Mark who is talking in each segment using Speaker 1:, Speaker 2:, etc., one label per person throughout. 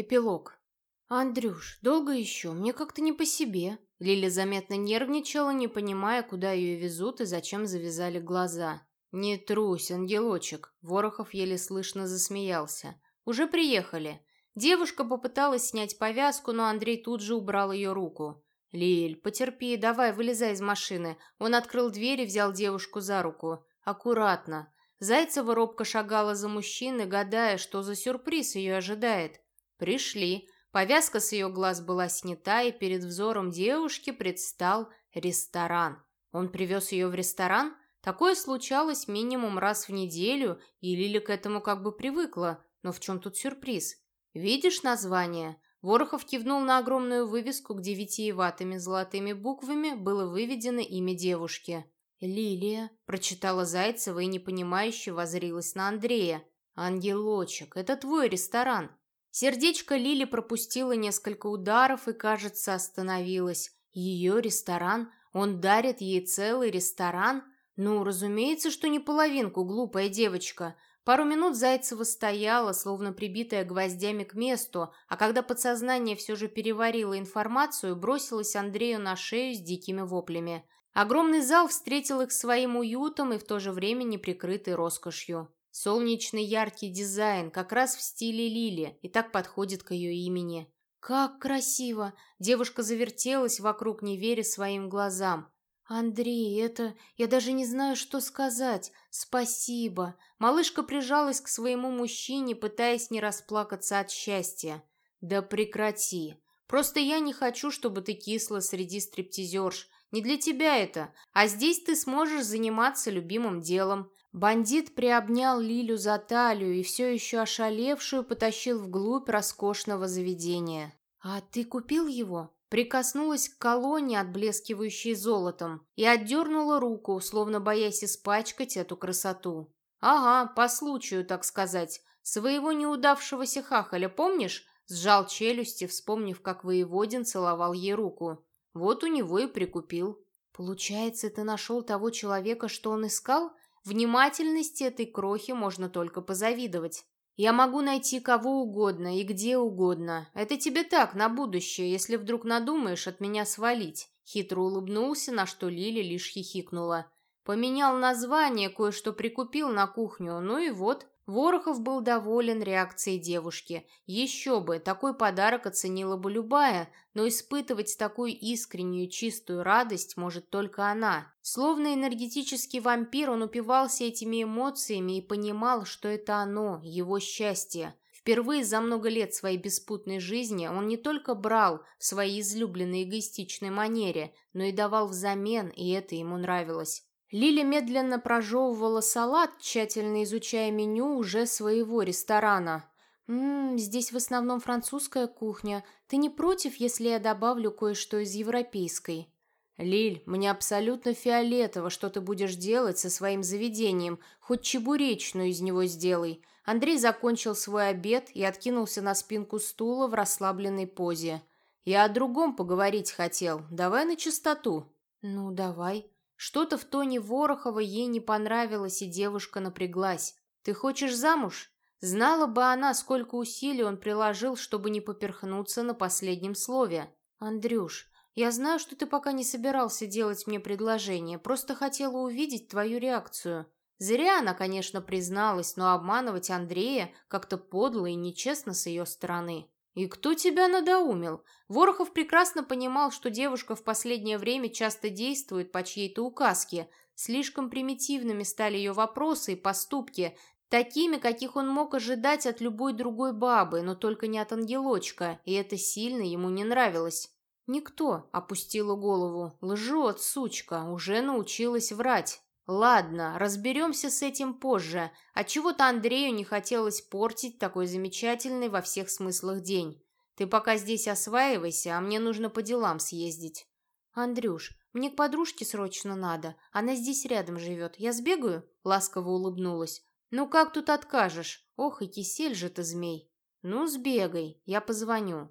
Speaker 1: Эпилог. «Андрюш, долго еще? Мне как-то не по себе». Лиля заметно нервничала, не понимая, куда ее везут и зачем завязали глаза. «Не трусь, ангелочек!» Ворохов еле слышно засмеялся. «Уже приехали». Девушка попыталась снять повязку, но Андрей тут же убрал ее руку. «Лиль, потерпи, давай, вылезай из машины». Он открыл дверь и взял девушку за руку. «Аккуратно». Зайцева робко шагала за мужчиной, гадая, что за сюрприз ее ожидает. Пришли. Повязка с ее глаз была снята, и перед взором девушки предстал ресторан. Он привез ее в ресторан? Такое случалось минимум раз в неделю, и Лиля к этому как бы привыкла. Но в чем тут сюрприз? «Видишь название?» Ворохов кивнул на огромную вывеску, где витиеватыми золотыми буквами было выведено имя девушки. «Лилия», — прочитала Зайцева и непонимающе возрилась на Андрея. «Ангелочек, это твой ресторан. Сердечко Лили пропустило несколько ударов и, кажется, остановилось. Ее ресторан? Он дарит ей целый ресторан? Ну, разумеется, что не половинку, глупая девочка. Пару минут Зайцева стояла, словно прибитая гвоздями к месту, а когда подсознание все же переварило информацию, бросилась Андрею на шею с дикими воплями. Огромный зал встретил их своим уютом и в то же время неприкрытой роскошью. Солнечный яркий дизайн, как раз в стиле Лили, и так подходит к ее имени. «Как красиво!» Девушка завертелась вокруг, не веря своим глазам. «Андрей, это... Я даже не знаю, что сказать. Спасибо!» Малышка прижалась к своему мужчине, пытаясь не расплакаться от счастья. «Да прекрати! Просто я не хочу, чтобы ты кисла среди стриптизерш. Не для тебя это. А здесь ты сможешь заниматься любимым делом. Бандит приобнял Лилю за талию и все еще ошалевшую потащил вглубь роскошного заведения. «А ты купил его?» Прикоснулась к колонне, отблескивающей золотом, и отдернула руку, словно боясь испачкать эту красоту. «Ага, по случаю, так сказать. Своего неудавшегося хахаля, помнишь?» Сжал челюсти, вспомнив, как воеводин целовал ей руку. Вот у него и прикупил. «Получается, ты нашел того человека, что он искал?» Внимательности этой крохи можно только позавидовать. Я могу найти кого угодно и где угодно. Это тебе так, на будущее, если вдруг надумаешь от меня свалить». Хитро улыбнулся, на что Лили лишь хихикнула. Поменял название, кое-что прикупил на кухню, ну и вот. Ворохов был доволен реакцией девушки. Еще бы, такой подарок оценила бы любая, но испытывать такую искреннюю чистую радость может только она. Словно энергетический вампир, он упивался этими эмоциями и понимал, что это оно, его счастье. Впервые за много лет своей беспутной жизни он не только брал в своей излюбленной эгоистичной манере, но и давал взамен, и это ему нравилось. Лиля медленно прожевывала салат, тщательно изучая меню уже своего ресторана. «Ммм, здесь в основном французская кухня. Ты не против, если я добавлю кое-что из европейской?» «Лиль, мне абсолютно фиолетово, что ты будешь делать со своим заведением. Хоть чебуречную из него сделай». Андрей закончил свой обед и откинулся на спинку стула в расслабленной позе. «Я о другом поговорить хотел. Давай на чистоту». «Ну, давай». Что-то в тоне Ворохова ей не понравилось, и девушка напряглась. «Ты хочешь замуж?» Знала бы она, сколько усилий он приложил, чтобы не поперхнуться на последнем слове. «Андрюш, я знаю, что ты пока не собирался делать мне предложение, просто хотела увидеть твою реакцию». Зря она, конечно, призналась, но обманывать Андрея как-то подло и нечестно с ее стороны. «И кто тебя надоумил?» Ворохов прекрасно понимал, что девушка в последнее время часто действует по чьей-то указке. Слишком примитивными стали ее вопросы и поступки, такими, каких он мог ожидать от любой другой бабы, но только не от ангелочка, и это сильно ему не нравилось. «Никто», — опустила голову, — «лжет, сучка, уже научилась врать». Ладно, разберемся с этим позже. А чего-то Андрею не хотелось портить такой замечательный во всех смыслах день. Ты пока здесь осваивайся, а мне нужно по делам съездить. Андрюш, мне к подружке срочно надо. Она здесь рядом живет. Я сбегаю? Ласково улыбнулась. Ну как тут откажешь? Ох, и кисель же ты, змей. Ну, сбегай, я позвоню.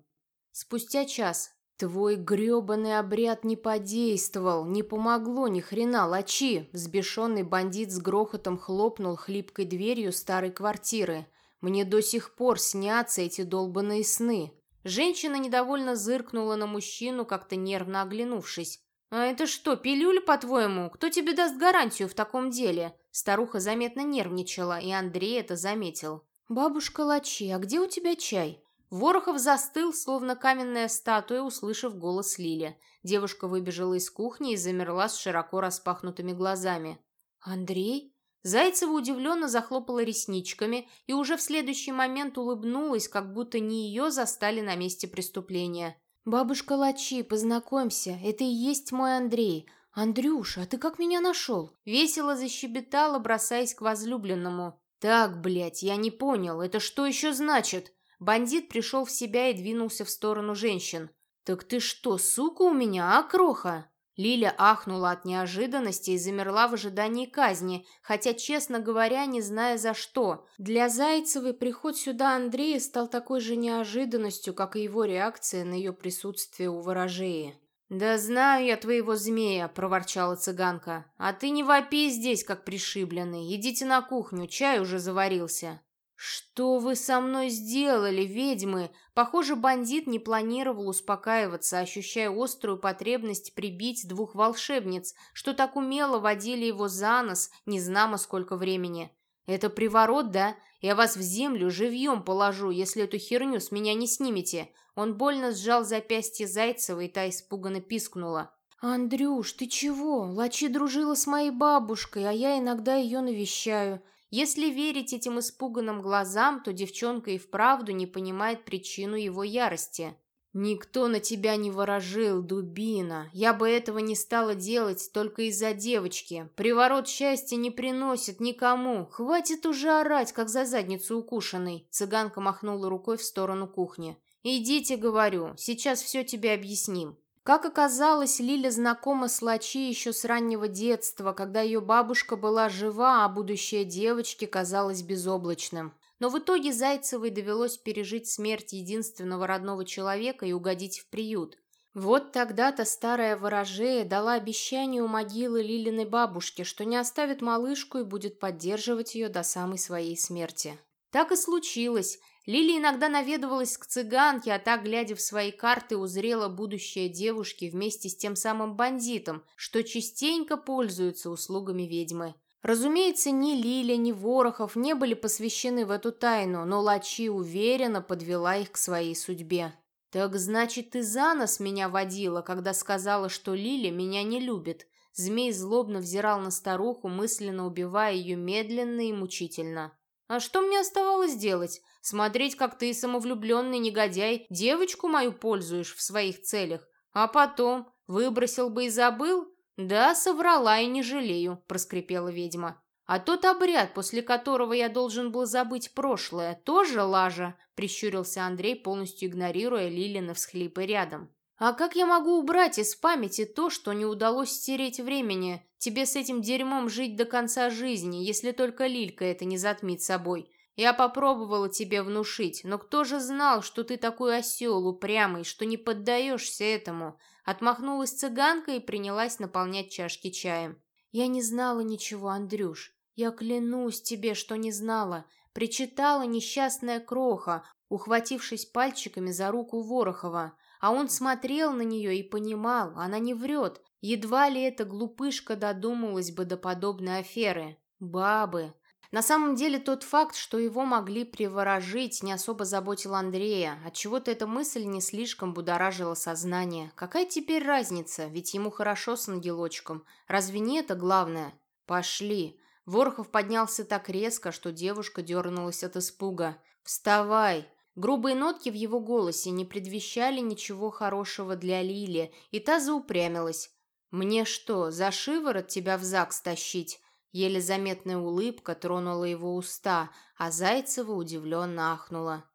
Speaker 1: Спустя час «Твой грёбаный обряд не подействовал, не помогло ни хрена, лачи!» Взбешенный бандит с грохотом хлопнул хлипкой дверью старой квартиры. Мне до сих пор снятся эти долбанные сны». Женщина недовольно зыркнула на мужчину, как-то нервно оглянувшись. «А это что, пилюля, по-твоему? Кто тебе даст гарантию в таком деле?» Старуха заметно нервничала, и Андрей это заметил. «Бабушка Лачи, а где у тебя чай?» Ворохов застыл, словно каменная статуя, услышав голос Лили. Девушка выбежала из кухни и замерла с широко распахнутыми глазами. «Андрей?» Зайцева удивленно захлопала ресничками и уже в следующий момент улыбнулась, как будто не ее застали на месте преступления. «Бабушка Лачи, познакомься, это и есть мой Андрей. Андрюша, а ты как меня нашел?» Весело защебетала, бросаясь к возлюбленному. «Так, блядь, я не понял, это что еще значит?» Бандит пришел в себя и двинулся в сторону женщин. «Так ты что, сука у меня, а, кроха?» Лиля ахнула от неожиданности и замерла в ожидании казни, хотя, честно говоря, не зная за что. Для Зайцевой приход сюда Андрея стал такой же неожиданностью, как и его реакция на ее присутствие у ворожеи. «Да знаю я твоего змея», — проворчала цыганка. «А ты не вопи здесь, как пришибленный. Идите на кухню, чай уже заварился». «Что вы со мной сделали, ведьмы?» Похоже, бандит не планировал успокаиваться, ощущая острую потребность прибить двух волшебниц, что так умело водили его за нос, не знамо сколько времени. «Это приворот, да? Я вас в землю живьем положу, если эту херню с меня не снимете». Он больно сжал запястье Зайцева, и та испуганно пискнула. «Андрюш, ты чего? Лачи дружила с моей бабушкой, а я иногда ее навещаю. Если верить этим испуганным глазам, то девчонка и вправду не понимает причину его ярости. «Никто на тебя не ворожил, дубина. Я бы этого не стала делать только из-за девочки. Приворот счастья не приносит никому. Хватит уже орать, как за задницу укушенной». Цыганка махнула рукой в сторону кухни. «Идите, говорю, сейчас все тебе объясним». Как оказалось, Лиля знакома с Лачи еще с раннего детства, когда ее бабушка была жива, а будущее девочки казалось безоблачным. Но в итоге Зайцевой довелось пережить смерть единственного родного человека и угодить в приют. Вот тогда-то старая ворожея дала обещание у могилы Лилиной бабушки, что не оставит малышку и будет поддерживать ее до самой своей смерти. Так и случилось. Лили иногда наведывалась к цыганке, а так, глядя в свои карты, узрела будущее девушки вместе с тем самым бандитом, что частенько пользуются услугами ведьмы. Разумеется, ни Лиля, ни Ворохов не были посвящены в эту тайну, но Лачи уверенно подвела их к своей судьбе. «Так значит, ты за нос меня водила, когда сказала, что Лиля меня не любит?» Змей злобно взирал на старуху, мысленно убивая ее медленно и мучительно. А что мне оставалось делать? Смотреть, как ты, самовлюбленный негодяй, девочку мою пользуешь в своих целях. А потом выбросил бы и забыл? Да, соврала и не жалею, проскрипела ведьма. А тот обряд, после которого я должен был забыть прошлое, тоже лажа, прищурился Андрей, полностью игнорируя Лилины всхлипы рядом. А как я могу убрать из памяти то, что не удалось стереть времени? Тебе с этим дерьмом жить до конца жизни, если только Лилька это не затмит собой. Я попробовала тебе внушить, но кто же знал, что ты такой осел упрямый, что не поддаешься этому?» Отмахнулась цыганка и принялась наполнять чашки чаем. «Я не знала ничего, Андрюш. Я клянусь тебе, что не знала. Причитала несчастная кроха, ухватившись пальчиками за руку Ворохова. А он смотрел на нее и понимал, она не врет. Едва ли эта глупышка додумалась бы до подобной аферы. Бабы. На самом деле тот факт, что его могли приворожить, не особо заботил Андрея. Отчего-то эта мысль не слишком будоражила сознание. Какая теперь разница, ведь ему хорошо с ангелочком. Разве не это главное? Пошли. Ворохов поднялся так резко, что девушка дернулась от испуга. «Вставай!» Грубые нотки в его голосе не предвещали ничего хорошего для Лили, и та заупрямилась. «Мне что, за шиворот тебя в ЗАГС тащить?» Еле заметная улыбка тронула его уста, а Зайцева удивленно ахнула.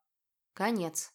Speaker 1: Конец.